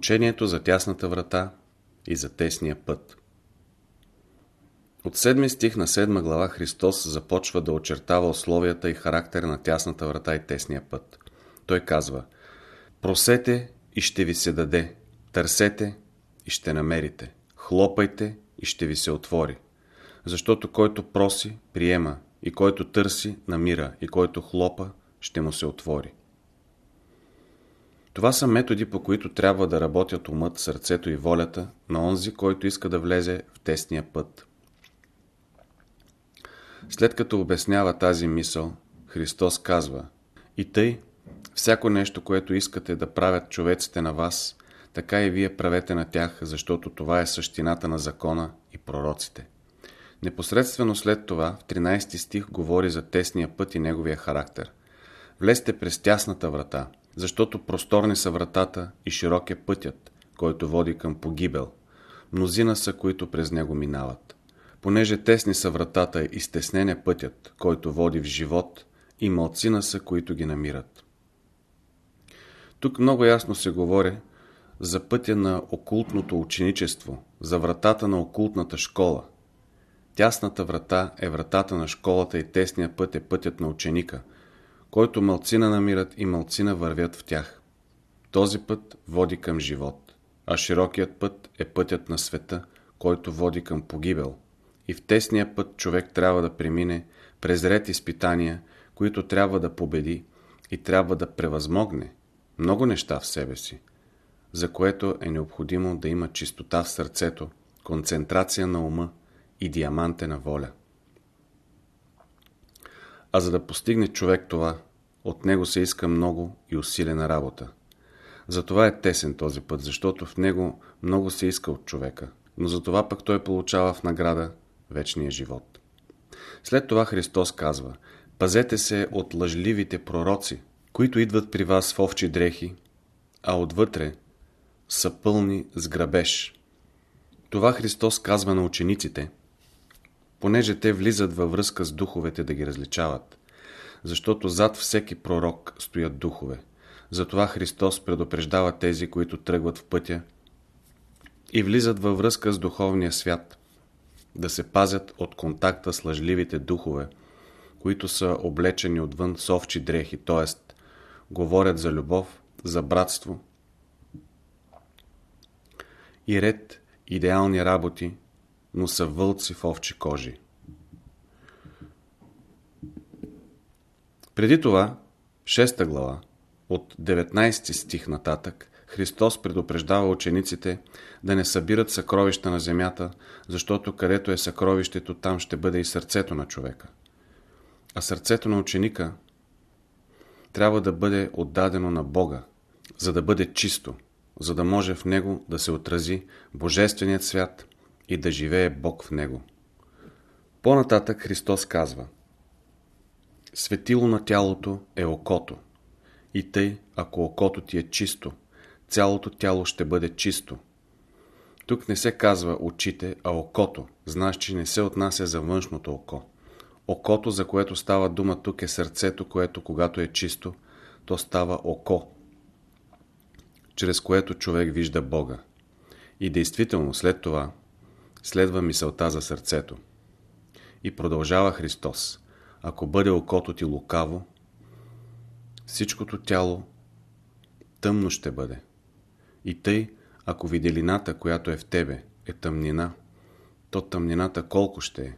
Учението за тясната врата и за тесния път От 7 стих на 7 глава Христос започва да очертава условията и характер на тясната врата и тесния път. Той казва Просете и ще ви се даде, търсете и ще намерите, хлопайте и ще ви се отвори. Защото който проси, приема, и който търси, намира, и който хлопа, ще му се отвори. Това са методи, по които трябва да работят умът, сърцето и волята на онзи, който иска да влезе в тесния път. След като обяснява тази мисъл, Христос казва И тъй, всяко нещо, което искате да правят човеците на вас, така и вие правете на тях, защото това е същината на закона и пророците. Непосредствено след това, в 13 стих говори за тесния път и неговия характер. Влезте през тясната врата, защото просторни са вратата и широк е пътят, който води към погибел. Мнозина са, които през него минават. Понеже тесни са вратата и стеснен е пътят, който води в живот, и малцина са, които ги намират. Тук много ясно се говори за пътя на окултното ученичество, за вратата на окултната школа. Тясната врата е вратата на школата и тесния път е пътят на ученика – който мълцина намират и мълцина вървят в тях. Този път води към живот, а широкият път е пътят на света, който води към погибел. И в тесния път човек трябва да премине през ред изпитания, които трябва да победи и трябва да превъзмогне много неща в себе си, за което е необходимо да има чистота в сърцето, концентрация на ума и диамантена воля. А за да постигне човек това, от него се иска много и усилена работа. Затова е тесен този път, защото в него много се иска от човека, но затова пък той получава в награда вечния живот. След това Христос казва, пазете се от лъжливите пророци, които идват при вас в овчи дрехи, а отвътре са пълни с грабеж. Това Христос казва на учениците – понеже те влизат във връзка с духовете да ги различават. Защото зад всеки пророк стоят духове. Затова Христос предупреждава тези, които тръгват в пътя и влизат във връзка с духовния свят, да се пазят от контакта с лъжливите духове, които са облечени отвън с овчи дрехи, т.е. говорят за любов, за братство и ред идеални работи, но са вълци в овчи кожи. Преди това, в 6 глава, от 19 стих нататък, Христос предупреждава учениците да не събират съкровища на земята, защото където е съкровището, там ще бъде и сърцето на човека. А сърцето на ученика трябва да бъде отдадено на Бога, за да бъде чисто, за да може в него да се отрази Божественият свят и да живее Бог в него. По-нататък Христос казва Светило на тялото е окото. И тъй, ако окото ти е чисто, цялото тяло ще бъде чисто. Тук не се казва очите, а окото, знаеш, че не се отнася за външното око. Окото, за което става дума тук е сърцето, което когато е чисто, то става око, чрез което човек вижда Бога. И действително след това Следва мисълта за сърцето. И продължава Христос. Ако бъде окото ти лукаво, всичкото тяло тъмно ще бъде. И тъй, ако виделината, която е в тебе, е тъмнина, то тъмнината колко ще е?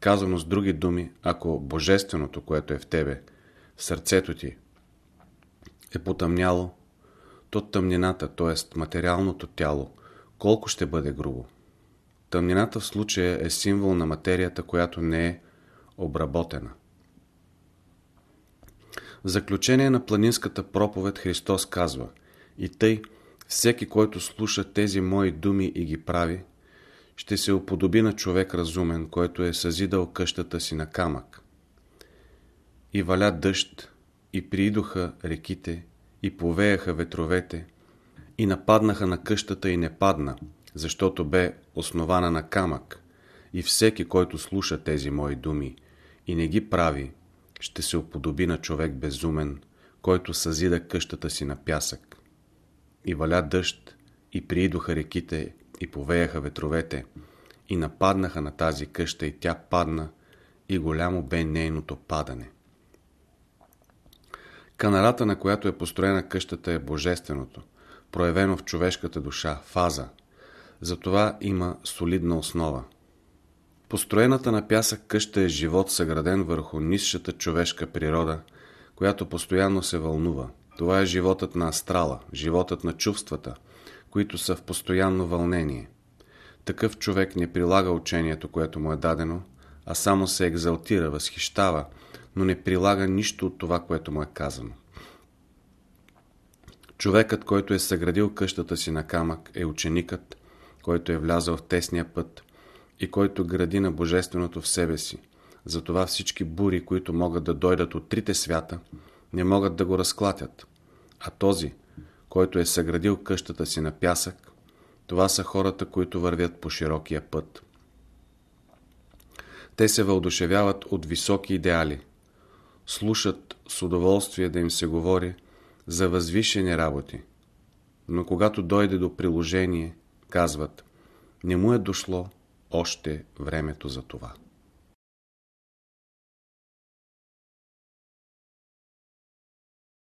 Казано с други думи, ако божественото, което е в тебе, сърцето ти, е потъмняло, то тъмнината, т.е. материалното тяло, колко ще бъде грубо? Тъмнината в случая е символ на материята, която не е обработена. В заключение на планинската проповед Христос казва И тъй, всеки, който слуша тези мои думи и ги прави, ще се уподоби на човек разумен, който е съзидал къщата си на камък. И валя дъжд, и приидоха реките, и повеяха ветровете, и нападнаха на къщата и не падна, защото бе основана на камък и всеки, който слуша тези мои думи и не ги прави, ще се уподоби на човек безумен, който съзида къщата си на пясък. и валя дъжд, и приидоха реките, и повеяха ветровете, и нападнаха на тази къща, и тя падна, и голямо бе нейното падане. Канарата, на която е построена къщата, е божественото, проявено в човешката душа, фаза. Затова има солидна основа. Построената на пясък къща е живот съграден върху нисшата човешка природа, която постоянно се вълнува. Това е животът на астрала, животът на чувствата, които са в постоянно вълнение. Такъв човек не прилага учението, което му е дадено, а само се екзалтира, възхищава, но не прилага нищо от това, което му е казано. Човекът, който е съградил къщата си на камък, е ученикът, който е влязъл в тесния път и който гради на Божественото в себе си. Затова всички бури, които могат да дойдат от трите свята, не могат да го разклатят. А този, който е съградил къщата си на пясък, това са хората, които вървят по широкия път. Те се въодушевяват от високи идеали, слушат с удоволствие да им се говори за възвишени работи, но когато дойде до приложение, казват, не му е дошло още времето за това.